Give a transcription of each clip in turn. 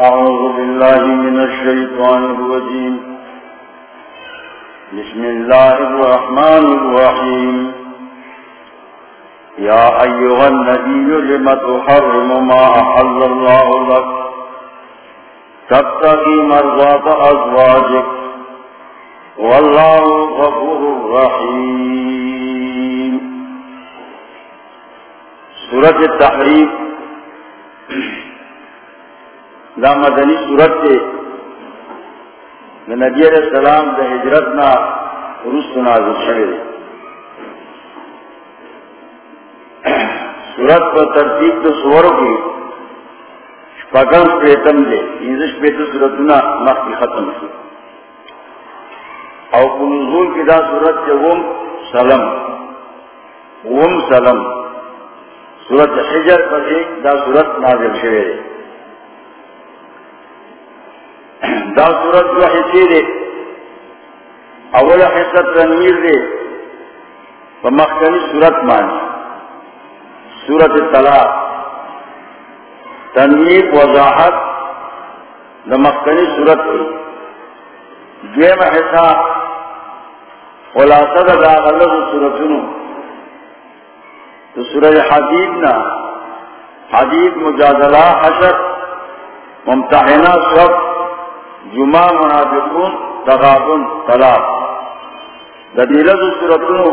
أعوذ بالله من الشيطان الرجيم. بسم الله الرحمن الرحيم. يا أيها النبي، لم تحرم ما أحل الله لك؟ تبتغي مرضات أزواجك. والله غفور رحيم. سورة التحريم دا مدنی صورت تے نبی علیہ السلام دا ہجرتنا رست نازل شوئے دے صورت پر ترتیب تو سوروں کی شپاگل پیتم دے انزش پیتم صورتنا مخی ختم کی او کنزول کی دا صورت تے وم سلم. وم سلم. صورت حجر پر ایک دا صورت نازل شوئے دے دا صورت جو حصے دے اول حصہ تنویر دے فمختنی صورت مانی صورت طلاق. تنویر، وضاحت دا مختنی صورت دے دویم حصہ خلاصہ دا دا غلط صورتنو تو سورج حدیدنا حدید مجادلہ حشر، ممتحنہ صورت جمع منافقون، تغابن، طلاق. ددیلت سورتنو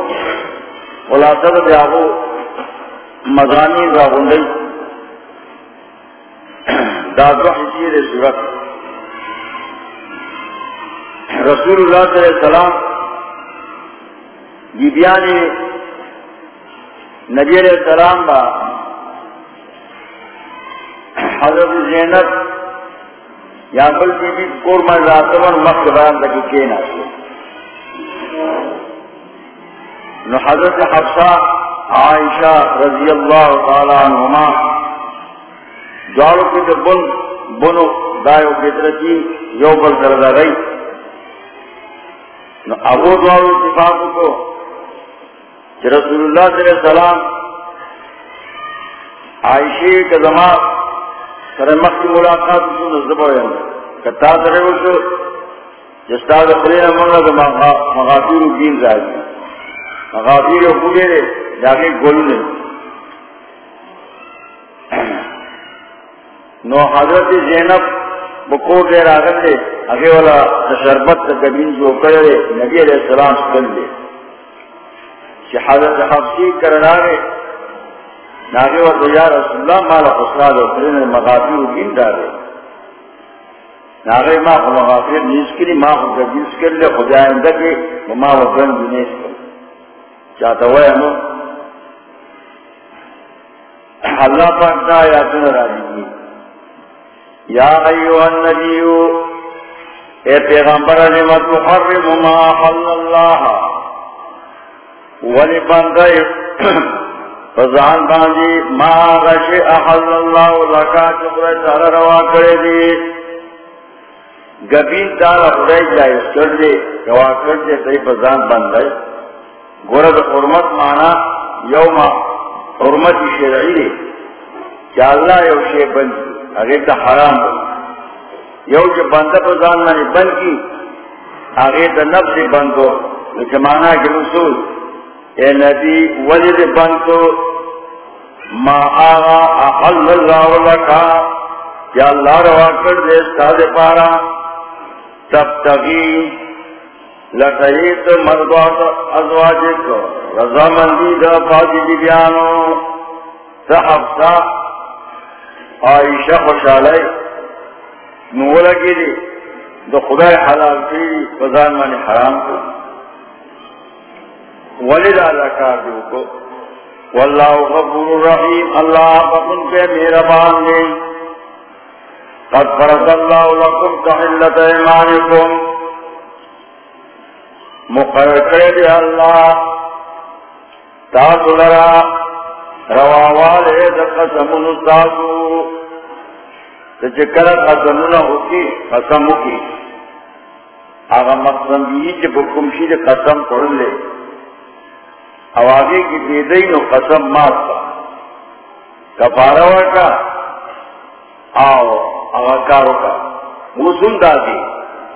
خلاصت دیابو مضانی راغنڈی دادو حسیر سورت رسول اللہ صلی اللہ علیہ وسلم، بیبیان نبی علیہ السلام با حضرت زینت یا بل بی بی کور میں راتمن مخت بیان تکی کینا نو حضرت حفصہ عائشہ رضی اللہ تعالی عنہما جوارو کی در بن بنو دائیو بیترکی یو بل کردہ گئی. نو ابو جوارو اتفاق کو کہ رسول اللہ صلی اللہ علیہ وسلم عائشی کے زمان سر مخی ملاقات سن زبا یعنی کتا سرے وشو جستا دخلین منگا دا مغافیر دین زائدی مغافیر خوبے دے جاگے گل دے نو حضرت زینب بکور دے راگل دے اگے والا شربت گبین جو کرے نبی علیہ السلام سکل دے کہ حضرت حفظی کرنا گے ناگے وقت یا رسول اللہ مالا خسراد و کرن مغافیر دین دارے ناگے ما خو مغافیر نیس کری، ما خو گجیس کر لے خدا اندہ کے ما وقن دنیس کر چاہتا ہوئے ہمو اللہ پاک دا آیاتن را دیگی یا ایوہ النبیو، اے پیغمبر لما تحرم ما حل اللہ. ولی بندے فزان باندی ما غش احل اللہ لکا چکر تارا روا کرے دی. گبین تارا خدای جائز کر دے، روا کر دے تی فزان باندی گورد حرمت مانا یوم حرمت شرعی دے چا اللہ یو شے بند اگر تا حرام دے یو چا بندہ فزان مانی بند کی اگر تا نفس بندو لیکن مانا کہ رسول اے نبی وجد بنتو ما آغا احل اللہ لکا یا اللہ روا کر دے استاد پارا، تب تغی لکیت مرضات ازواجک رضا مندی دا فاضی دی بیانو تحفظا عائشہ خوشالی نولا کی دی، دا خدای حلال کی فضان مانی حرام کو۔ ولد کار دیو کو۔ واللہ غفور الرحیم اللہ بخن پہ میرا بان دے قد فرض اللہ لکم تحلت ایمانکم۔ مقرر کرے دے اللہ۔ تاسو لرا رواوالے دا قسمون استاسو چکر قسمون ہوکی قسم ہوکی آغا مقسم بھی چھ بکمشی دے قسم پڑھ لے آوازی کی دیدئی نو قسم مات کا کفارہ کا آو آکارو کا وہ سن دا دی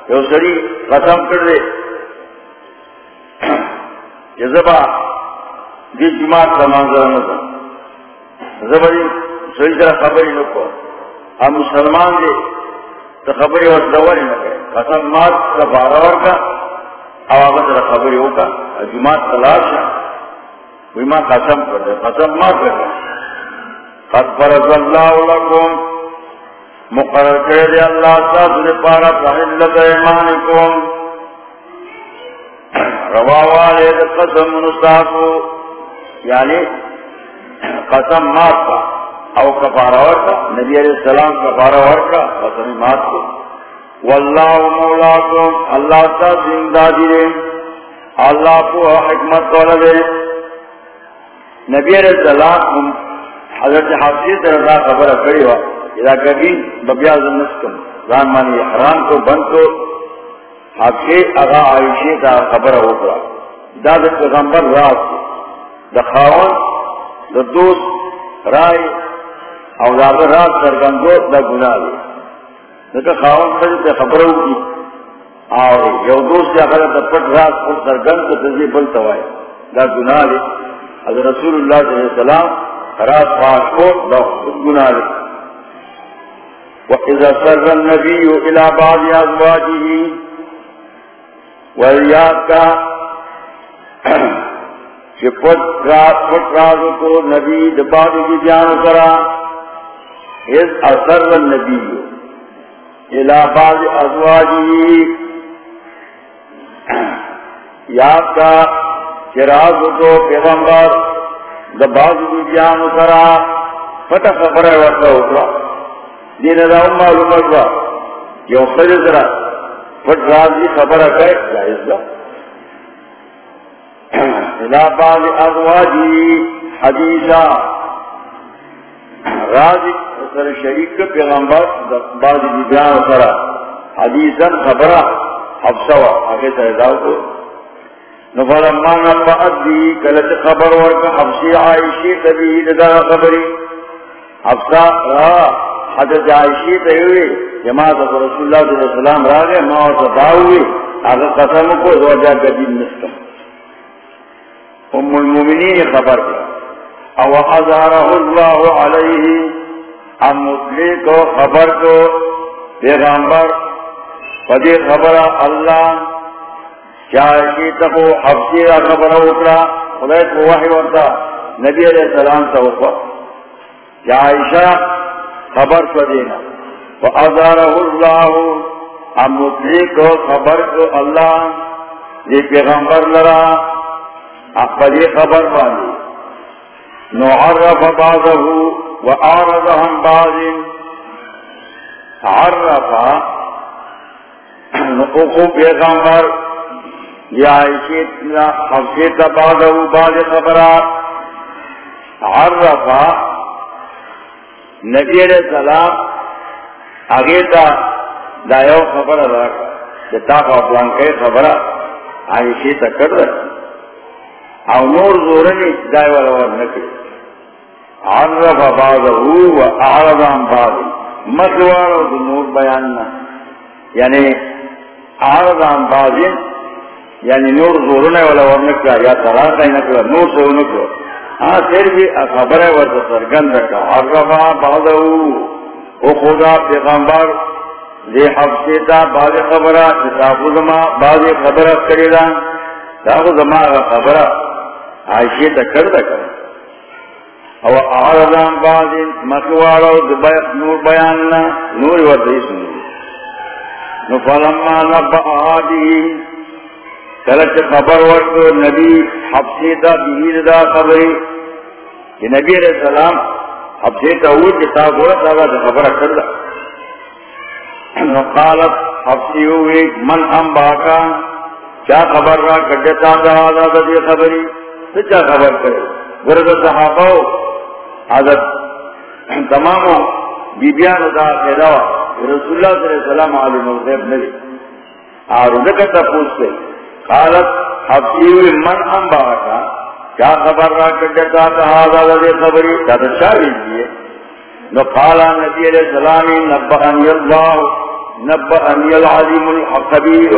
یو سری قسم کر دے جزبا دی جماعت کا منظر نظر زبری سری طرح خبری نکو ہم مسلمان دے تو خبری اور دوری نکے قسم مات کا بارور کا آواز طرح خبری ہوگا جماعت تلاش ہے وہی ماں قسم کر دے قسم مات کر دے قد فرض اللہ لکم مقرر کرے اللہ ساتھ پارا تحلت ایمانکم. رواوالے قسم نستاقو یعنی قسم مات کا او کفارہ ورکا نبی علیہ السلام کفارہ ورکا قسم مات کو واللہ مولاکم اللہ ساتھ زندادی دے اللہ کو حکمت والا دے نبی علیہ السلام حضرت حافظ رضا خبر کری ہوا، اذا کبھی ببیا زنسکم زان مانی حرام کو، بند کو، حافظ اغا عائشی کا خبر ہو گا داد پیغمبر راز دا خاون، دا دوست، رائے، او دا دا راز سرگندو، دا گناہ دے نکا خاون خیلی تے خبر ہو کی آو یو دوست یا خیلی تا پٹ راز پٹ سرگند کو تجیب بلتا ہوئے دا گناہ دے حضرت رسول اللہ صلی اللہ علیہ وسلم راز پاس کو دا گناہ دے وَإِذَا سَرَّ النَّبِيُّ إِلَى بَعْضِ أَزْوَاجِهِ وَيَّاد کا کہ پت رازو کو نبی دبادو کی جان کرا۔ اِذْ أَسَرَّ النَّبِيُّ إِلَى بَعْضِ أَزْوَاجِهِ یاد کا کہ کو پیغمبر دبادو کی جان کرا پتہ خبر ہے وقت ہوگا دین راؤں معلومت با یو خجز را فٹ رازی خبر ہے جائز دا۔ الہ بعض ازواجی حدیثا۔ رازی سر شریک پیغمبر بعض بیان سرا۔ حدیثا خبرہ حفظوا آگے تحضاو کو نفلما نفعت دی کلت خبر ورکا حفظی عائشی تبیہی لدہ خبری حفظا را، حضرت عائشی تیوی، جماعت رسول اللہ صلی اللہ علیہ وسلم را گئے ماں اور ستاوی اگر قسم کو زوجہ قدیم نسکم ام المومنین خبر کیا او حضارہ اللہ علیہ، ام مطلی کو خبر کو پیغمبر، پدی خبر اللہ کیا عائشی تکو حفظی را خبر اکرا خدای کو وحی ورطا نبی علیہ السلام تا وقت کیا عائشہ، خبر کو دینا. تو ازارہ اللہ ہم مطلع کو خبر کو اللہ، یہ پیغمبر لڑا اپر یہ خبر والی نو عرف بازہ و آرد ہم باز عرفا نقو پیغمبر یا اسی حفظیت بازہ باز خبرات عرفا نبی علیہ السلام آگے تا دایو خبر رکھا جتا کا پلان کے خبر آئیشی تا کر او نور زورنی دائی والا ور نکل عرف بعضہو و اعرضان بعضی مکوارو دو نور بیاننا۔ یعنی اعرضان بعضی یعنی نور زورنے والا ور نکلا یا طلاقہ نکلا نور سے نکلا ہاں پھر بھی خبر ہے وہ سرگند کا عرفا بعضو او. خدا پیغمبر دے حفظے تا بعض خبرہ کتابو زما بعض خبرہ کریدا تاغو زما خبرہ عائشی تا کردا کر او اعرضان بعض مکوارو نور بیاننا نور وردی سنو نفلما نبع آدی کلچ خبر ورکو نبی حفظے تا بہیر دا خبری. کہ نبی علیہ السلام اب دیتا ہوئی کہ تاغورت آگا تو خبر کر دا قالت حفظی ہوئی، من ام باقا کیا خبر را کجتا دا آزاد دی خبری؟ تو خبر کرے؟ ورد صحابہ حضرت تمامو بیبیان دا خیدوا رسول اللہ صلی اللہ علیہ وسلم عالم الغیب نبی. اور ذکر پوچھتے قالت حفظی ہوئی من ام باقا کیا خبر را کجتا تہادا دے خبری؟ تا تو شاوی دیئے۔ نقال نبی علیہ السلام نبعنی اللہ نبعنی العظیم الحقبیر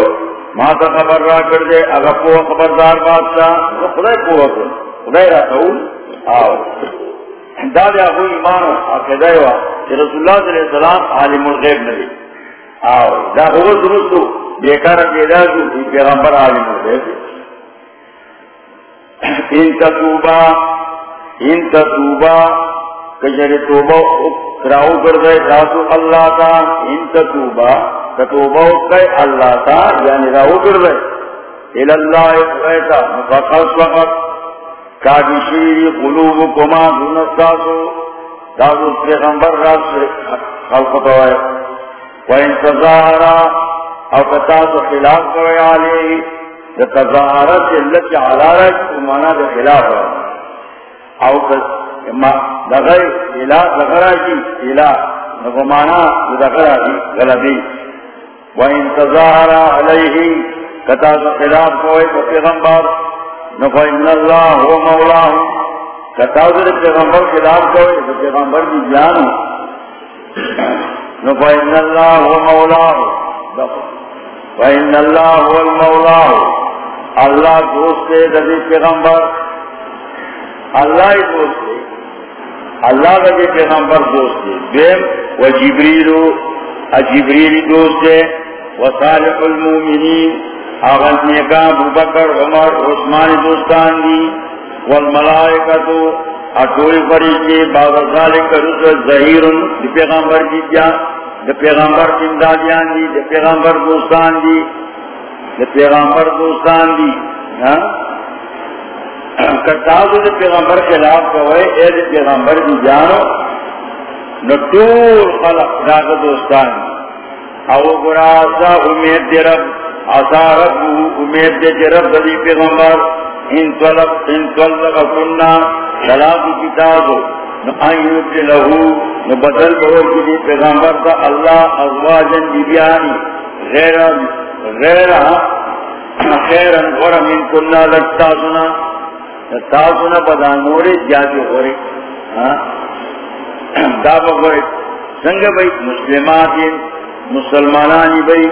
ما تا خبر را کردے اگر پو خبردار بادشاہ نو خدای پو کر خدای را تقول آو۔ دادے اخو ایمانو عقیدہ ہوا کہ رسول اللہ صلی اللہ علیہ وسلم عالم الغیب نبی۔ آو۔ دا ہوا درستو بیکار پیدا جو پیغمبر عالم الغیب ان تتوبا ان تتوبا کجر توبا کراؤ کر دے تاسو اللہ تا ان تتوبا کتوبا کئی اللہ تا یعنی راؤ کر دے الاللہ اقویتا مفقص وقت قلوب کما دونستاسو تاسو پیغمبر خلق وَإِن تَظَاهَرَا او کتاسو خلاف کوئے آلے تظاہرت اللہ کی علارت مانا دا خلاف او دغیر الہ دغرہ کی الہ نگو مانا دغرہ کی غلبی و وَإِن تَظَاهَرَ عَلَيْهِ کتاسو خلاف کوئے پیغمبر نفا ان اللہ ہو مولا کتاؤ پیغمبر خلاف کوئے پیغمبر کی جان نفا ان اللہ ہو مولا فإن اللہ هو المولا اللہ دوست ہے دبی پیغمبر. اللہ ہی دوست ہے. اللہ دبی پیغمبر دوست ہے. بیم و جبریل دوست ہے. و صالح المومنین آغاز نیکا ابو بکر، عمر، عثمان دوستان دی. والملائکتو اٹوئی فریقی باب ذالک رسول ظہیرن دی پیغمبر کی کیا دی پیغمبر امدادیان دی دی پیغمبر دوستان دی دی پیغمبر دوستان دی کتازو دی پیغمبر خلاف کوئے اے دی پیغمبر دی جانو نٹور خلق داغ دوستان دی او براسا امید دی رب آسا رب، امید دے رب دی پیغمبر، ان طلب ان طلب کننا شلاب کتابو. آئیوت لہو، نو بدل بہت دی پیغمبر دا اللہ ازواجن دی بیانی غیر غیر ہاں، خیرن غور من کننا لگتا سنا تا سنا بدا نوری جاتی غوری. ہاں؟ دا بغوری سنگ بھئی مسلمات مسلمانانی بھئی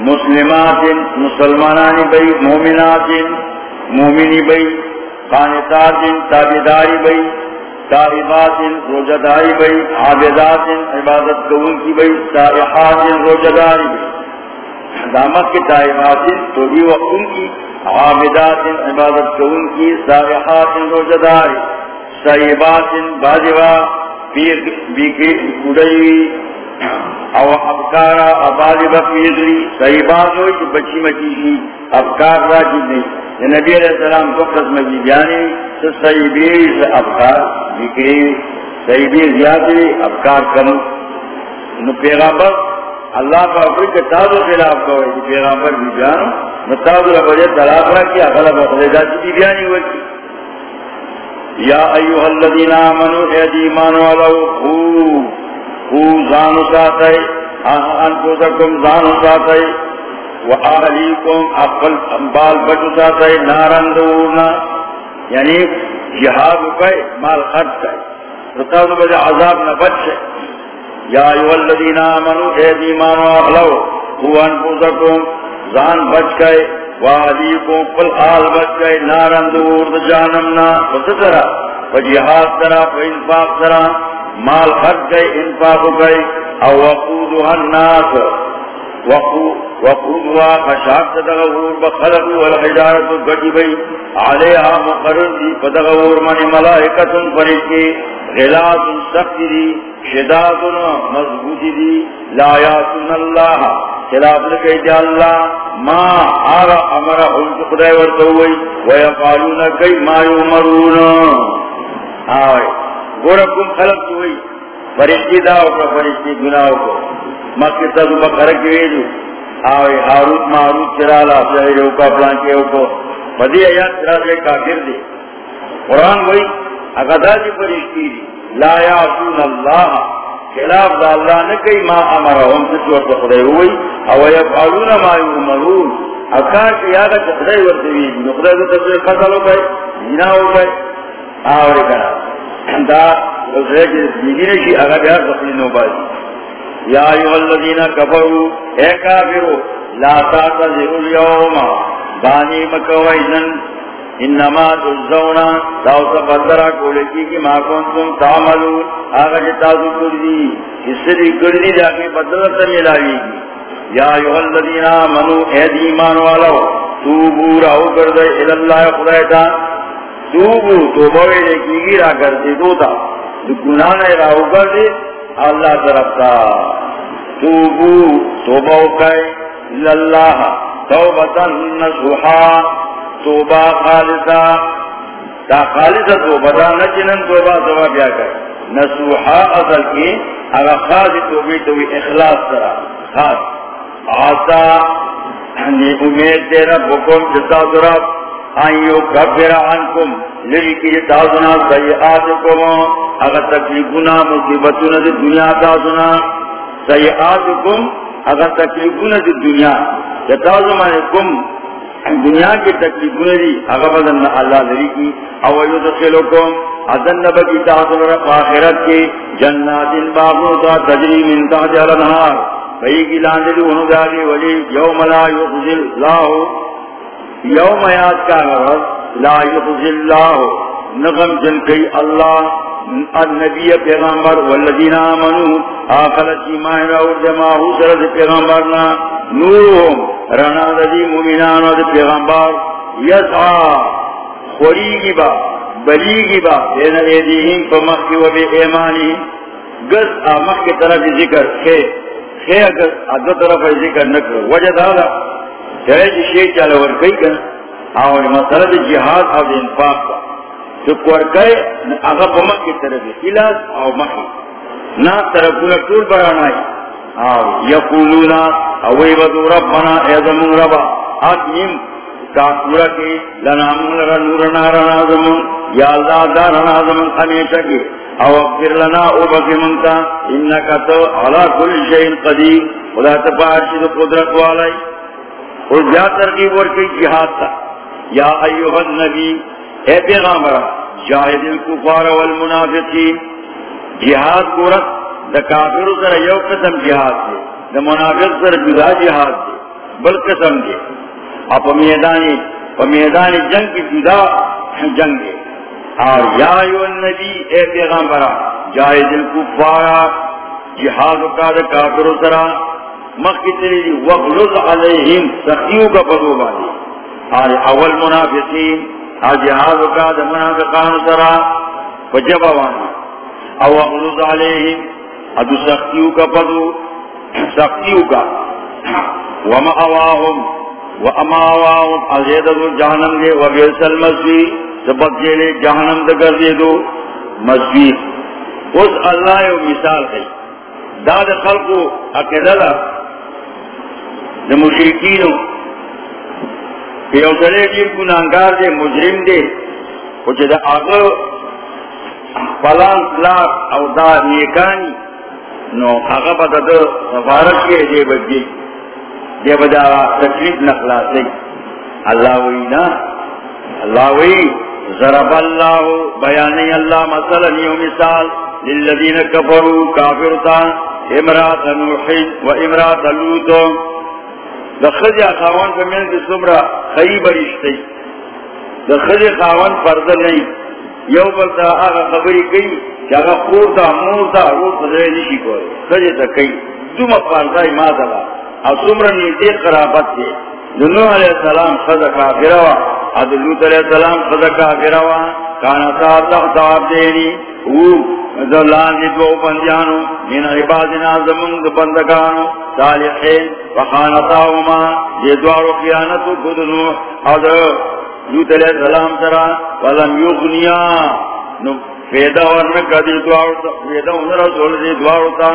مسلمات مسلمانان بئی مومنات مومنی بئی قانتات تابداری بئی تائبات روجداری بئی عابدات عبادت قون کی بئی سائحات روجداری بئی دامت کی تائبات تو بھی وقت کی، عابدات عبادت قون کی سائحات روجداری سائبات باجوا بیکی اڑئی، او افکارا ابادی بفیدری صحیح بات ہوئی کہ بچی مچی کی، افکار راجی نہیں۔ نبی علیہ السلام کو قسم کی جانی تو صحیح سے افکار بکری صحیح بیر زیادری افکار کم نو پیغامبر اللہ کا اپنی کے تازو خلاف کو ہے پیغامبر بھی جانو نو تازو ربجے طلاق رکھی اغلب اخلیدہ کی بیانی ہوئی یا ایوہ الذین آمنوا اے دیمانو علاو خوب زانو ساتھ ہے ساتھائی انکو سکم زانو ساتھائی و آلیکم اقل امبال بچو ساتھائی نارن دورنا یعنی جہاد کئی مال خرد کئی رتاو بجا عذاب نہ بچ یا ایو الذین آمنو اے دیمانو اخلو ہو انکو سکم زان بچ کئی و آلیکم قل آل بچ کئی نارن دور جانمنا وسترہ و جہاد ترہ و ترہ مال خرچ گئے، انفاق گئے۔ او وقودها الناس وقودها خشاک تدغور بخلق والحجارت گٹی بئی علیہا مقرر دی پدغور من ملائکت فرشتی سخت دی شداد مضبوط دی لا یاسن اللہ خلاف لکے اللہ ما حلق خدای ورطوئی ویقالون کئی ما یومرون آئے گورا خلق ہوئی فرشتی داو کا فرشتی کو مکی تد بقر کی ویدو آوے حاروت محروت چرالا سہیرو کا پلانکیو کو۔ بدی آیات چرا کافر دی قرآن وہی اگدا جی فرشتی دی، لا یعصون اللہ، خلاف دا اللہ نکی ما امرهم سچور تخدے ہوئی، او یفعلون ما یومرون اکار کی یادا چخدے ورطوی نقدے دا تصویر قتل ہو گئے جنا ہو گئے۔ آوے کنا۔ دا اسے بیدی نشی، اگر بیار دخلی نو بازی۔ یا ایوہ الذین کفروا، اے کافرو، لا تاتذروا اليوم. بانی مکوائنن انما تجزونا تاوسا بدرہ کولکی کی ما کنتم تعملون. آگا جی تازو کردی اس سے کردی جاکی بدرہ سمیلاوی گی یا ایوہ الذین آمنوا اے دیمان والو توبو راہو کردے الاللہ خدایتا. توبو توبوے لکی گی را کردے دو تا. گناہ راہو کردے اللہ طرف تا توبو توبو کئی الاللہ توبتا نسوحا توبہ خالصہ۔ تا خالصہ توبہ دا نچنن توبہ توبہ بیا کر؟ نسوحا اصل کی اگر خاص توبی توی اخلاص سرا خاص۔ آسا امید دے ربکم جتا درب آئیو کبھر اگر تکلیفنا مصیبتنا دی دنیا اگر تکلیفنا دی دنیا. دنیا کی تکلیف دی اغبدن اللہ لری کی. اویو دخلکم ادن نبکی تاثر رب آخرت کی. جنات باغوتا تجری من تحت الانہار. بھئی کی لاندلی انہو دالی ولی یوم لا یخزل اللہ یوم یاد کا غرض لا یخزل اللہ، نغم جن کئی اللہ، النبی پیغمبر والذین آمنوا آخلت ایمان اور جماعو سرد پیغمبرنا نورهم رنا دی مومنان دی پیغمبر، یسعا، خوریگی با، بلیگی با، بین ایدیہم فمخی و بی ایمانی گز آمخ کی طرف ذکر خی خی اگر ادو طرف ذکر نکر، وجہ دادا چرے جی شیخ چالا ورکی کن آوری مسئلہ دی جہاد او دی انفاق با تو کورکے اگر پمخ کی طرف خلاص او مخی نا طرفونا طول برانائی یقولونا اوی بدو ربنا ایزمون ربا اتمیم کاکورا کی لنا من نورنا رنا زمون. یا اللہ دارنا زمون خمیشہ کی او اغفر لنا او بکی منتا انکا تو علا کل شئین قدیم خدا تپاشی دو قدرت والائی اور جا ترقیب ورکی جہاد تا یا ایوہ النبی، اے پیغامرہ جاہد الکفار والمنافقین۔ جہاد کو رکھ دا کافر سر یو قسم جہاد دے، دا منافق سر جدا جہاد دے، بل قسم دے۔ اپ میدانی پا میدانی جنگ کی جدا جنگ دے۔ اور یا ایو النبی، اے پیغمبرہ جائز الکفارا جہاد کا دا کافر سر۔ مخیتری دی وغلظ علیہم، سخیو کا پدو بادی اور اول منافقین اور جہاد کا دا منافقان سر فجبوانا او وغلظ علیہم، ادو سختیو کا پدو سختیو کا. وما اواہم و اواہم ازید دو جہنم دے و بیسل مسوی سبق جیلے جہنم دے کر دے دو. مسوی اس اللہ مثال ہے. داد خلقو اکدلا دا مشرکینو. کہ دیر کنانگار دے مجرم دے کچھ دا آگو پلان لاک او دا نیکانی، نو آگا پتا دو سفارت کے دے بجی دے بجا تکلیف نخلا سی اللہ وی نا اللہ وی، ضرب اللہ بیانی اللہ مثلا نیو مثال، للذین کفروا کافرتا، امرات نوحی و امرات لوتو دخل یا خاون کا من دی. سمرا خیی برشتی دخل خاون فرد نہیں یو بلتا آگا خبری کئی جگہ پور دا مور دا روز بدرے نشی کوئی سجے تا کئی دوم پاردائی ما دلا او سمر نیدی قرابت دے دنو علیہ السلام خدا کافروا عدلوت علیہ السلام خدا کافروا کانتا تخت عبدینی او ذلان دی دو بندیانو. من عبادنا زمند بندگانو. صالحین. وخانتاهما دی دوارو قیانتو کدنو او لوت علیہ السلام سرا ولم یغنیا. نو فیدہ ورنہ کدی دوارتا فیدہ ورنہ رسول دی دوارتا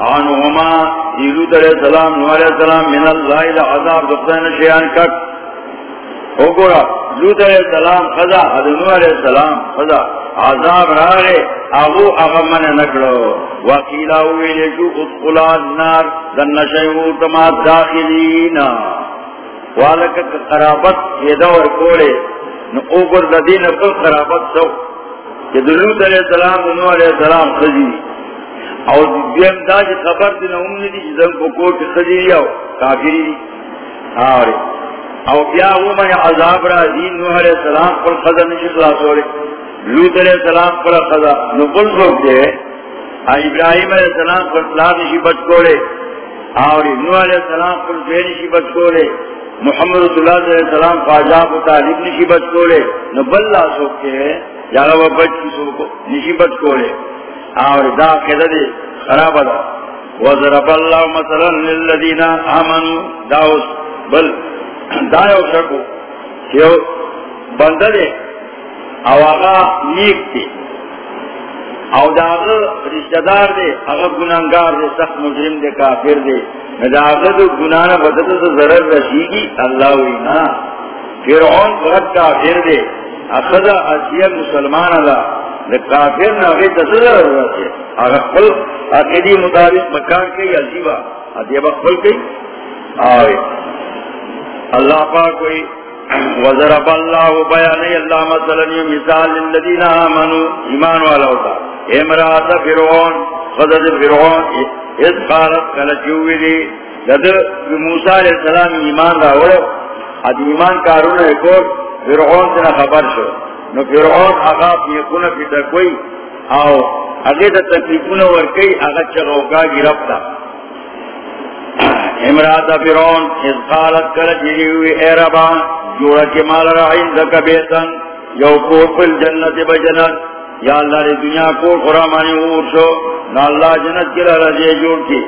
آنوہما ایلوت علیہ السلام نو علیہ السلام من اللہ العذاب دفتین شیعان کک او گورا لوت علیہ السلام خضا خدا حضر علیہ السلام خدا عذاب رارے اغو اغمن نکڑو. وقیلہ ہوئی لیشو ادخلا النار دن نشیو تما داخلین. والکت قرابت فیدہ ورکولے نو اوگر دا دین پر قرابت سو. کہ دلوت علیہ السلام دنو علیہ السلام خزی اور دیم دا جی خبر دینا امنی دی جزم کو کوٹ خزی یا کافری دی. آرے او بیا وہ من عذاب را دین نوح علیہ السلام پر خزا نشی خلاص ہو رہے لوت علیہ السلام پر خزا نقل سوک دے. ابراہیم علیہ السلام پر صلاح نشی بچ کو رہے اور نوح علیہ السلام پر بے نشی بچ کو رہے محمد رسول اللہ علیہ السلام خواجاب و تعلیم نشی بچ کو رہے نبلا سوک کے، یا وہ بچ کی سوک نشی بچ کو رہے اور دا خیدہ دے خراب دا. وضرب اللہ مثلا للذین آمنوا. داؤس بل دایو شکو. کہ بندہ دے او آغا نیک دے او دا آغا رشتہ دار دے آغا گنانگار دے سخت مجرم دے کافر دے دا آغا دو گنانا بدد تو ضرر رسیگی. اللہ وینا فرعون بہت کافر دے اخذا اسیر مسلمان اللہ دا کافر نا غیر تصدر رسے آغا قل اقیدی مطابق مکان کئی عزیبا ادیبا قل کئی آوے اللہ پاک کوئی وضرب اللہ بیانی اللہ مثلا مثال للذین آمنوا، ایمان والا ہوتا۔ امرات فرعون خضر فرعون، اس قالت کلچوی دی۔ لدى موسیٰ علیہ السلام ایمان راوڑا اد ایمان کارون ایک اور فرعون تنا خبر شو۔ نو فرعون اغاب یکونا پی تکوی آو او اگر تکلیفون ورکی آغا اگر چغوکا گرفتا امرات فرعون اس قالت کلچوی ہوئی اے ربا جوڑا کے مال رائن دکا بیتن، یو کو پل جنت بجنت یا اللہ نے دنیا کو قرآمانی اور شو. نا اللہ جنت کی رجے جوڑ کی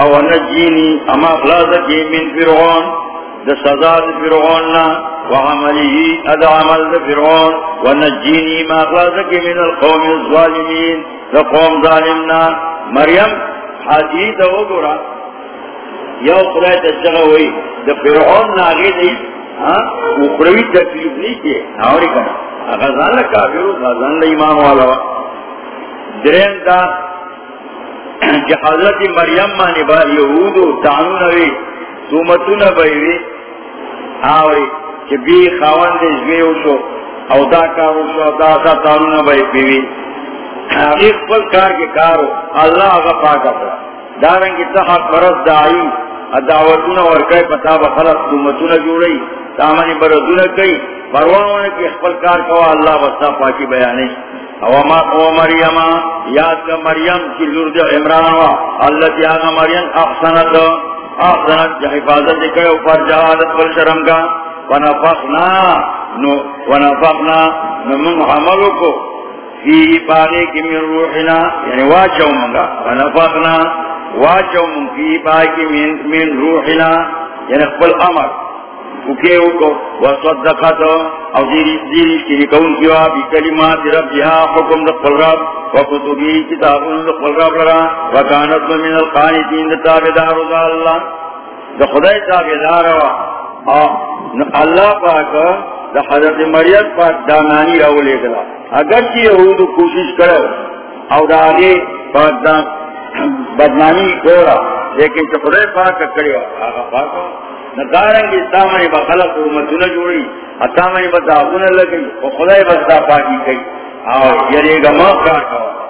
او نجینی اما اخلاص کی من فرعون دا سزا دا فرعون نا وعملی ادا عمل دا فرعون ونجینی ما اخلاص من القوم الظالمین. دا قوم ظالمنا مریم حاجی دا وہ گورا یو خدای تجگہ ہوئی دا فرعون ناگی دی اخروی تکلیف نہیں کیے آوری کنا غزان کافرو، غزان ایمان والا درین دا کہ حضرت مریم مانی با یہودو تانو نوی سومتو نبیوی آوری کہ بی خواند جویو شو او دا کارو شو او دا دا تانو نبی بیوی ایک پل کار کے کارو اللہ آگا پاکا پرا دارنگی تحق پرس دائی دعوتون ورکای پتا بخلق سومتو نجوڑی تامنی بردون کئی پروانوں کی اخبر کار کوا اللہ وستا پاکی بیانے اوما او مریم، یاد کا مریم کی لرد عمران وا اللہ تی مریم احسنت. احسنت جا حفاظت دکھے اوپر جہادت پر شرم کا۔ ونفقنا نو ونفقنا نمم من عملو کو۔ فی پانے کی من روحنا یعنی واچو منگا۔ ونفقنا واچو من فی پانے کی من, روحنا یعنی قبل امر فکیو وصدقت. او دیری دیری کون کیوا بی کلمات رب جہا حکم دقل رب. وکتبی کتابون دقل رب لرا. وکانت من القانتین. دا اللہ. دا خدای تابدار اللہ پاک. دا حضرت مریم پاک دامانی رو لے گلا. اگر کی یہود کوشش کرو، او دا آگے پاک دا بدنامی کورا. لیکن چا پاک کرے، آگا پاکو گے سامنے با خلق نہ جوڑی اتامنی بتا داغون لگی و خدای بستا پاکی کئی. اور یعنی گا کار کوا.